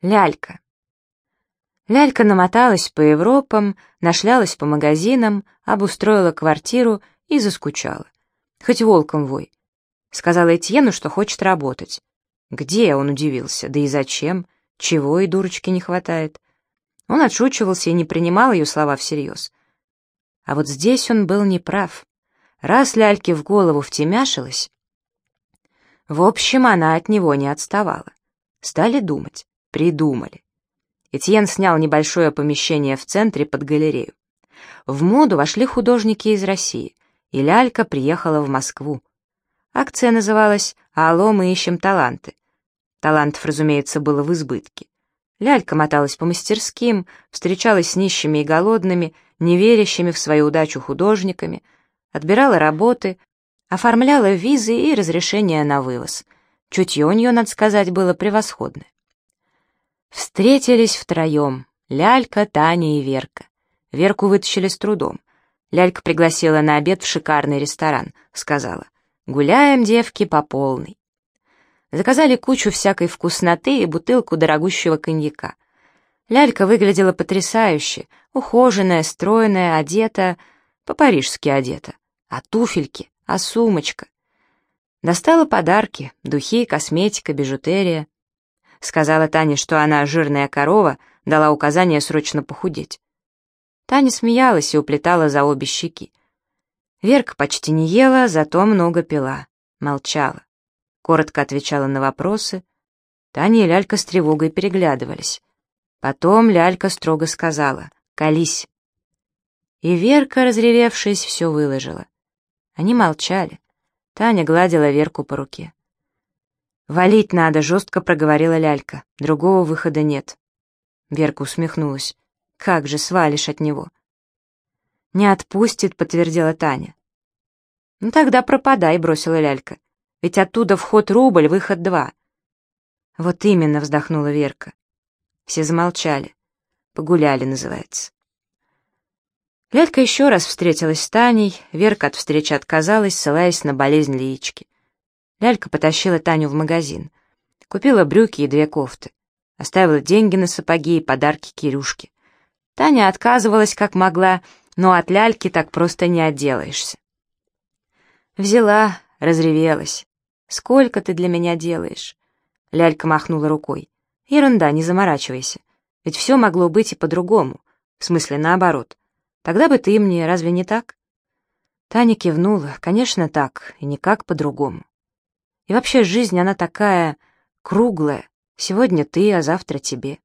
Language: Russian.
Лялька. Лялька намоталась по Европам, нашлялась по магазинам, обустроила квартиру и заскучала. Хоть волком вой. Сказала Этьену, что хочет работать. Где, он удивился, да и зачем, чего и дурочки не хватает. Он отшучивался и не принимал ее слова всерьез. А вот здесь он был неправ. Раз ляльке в голову втемяшилась... В общем, она от него не отставала. Стали думать, придумали. Этьен снял небольшое помещение в центре под галерею. В моду вошли художники из России, и лялька приехала в Москву. Акция называлась «Алло, мы ищем таланты». Талантов, разумеется, было в избытке. Лялька моталась по мастерским, встречалась с нищими и голодными, неверящими в свою удачу художниками, отбирала работы, оформляла визы и разрешения на вывоз. Чутье у нее, надо сказать, было превосходное. Встретились втроем — Лялька, Таня и Верка. Верку вытащили с трудом. Лялька пригласила на обед в шикарный ресторан, сказала, «Гуляем, девки, по полной». Заказали кучу всякой вкусноты и бутылку дорогущего коньяка. Лялька выглядела потрясающе, ухоженная, стройная, одета, по-парижски одета. А туфельки, а сумочка. Достала подарки, духи, косметика, бижутерия. Сказала Тане, что она жирная корова, дала указание срочно похудеть. Таня смеялась и уплетала за обе щеки. Верка почти не ела, зато много пила, молчала коротко отвечала на вопросы. Таня и Лялька с тревогой переглядывались. Потом Лялька строго сказала «Колись». И Верка, разревевшись, все выложила. Они молчали. Таня гладила Верку по руке. «Валить надо», — жестко проговорила Лялька. «Другого выхода нет». Верка усмехнулась. «Как же свалишь от него?» «Не отпустит», — подтвердила Таня. «Ну тогда пропадай», — бросила Лялька. Ведь оттуда вход рубль, выход два. Вот именно, вздохнула Верка. Все замолчали. Погуляли, называется. Лялька еще раз встретилась с Таней, Верка от встречи отказалась, ссылаясь на болезнь Лиечки. Лялька потащила Таню в магазин. Купила брюки и две кофты. Оставила деньги на сапоги и подарки Кирюшке. Таня отказывалась как могла, но от ляльки так просто не отделаешься. Взяла, разревелась. Сколько ты для меня делаешь?» Лялька махнула рукой. «Ерунда, не заморачивайся. Ведь все могло быть и по-другому. В смысле, наоборот. Тогда бы ты мне, разве не так?» Таня кивнула. «Конечно, так, и никак по-другому. И вообще жизнь, она такая круглая. Сегодня ты, а завтра тебе.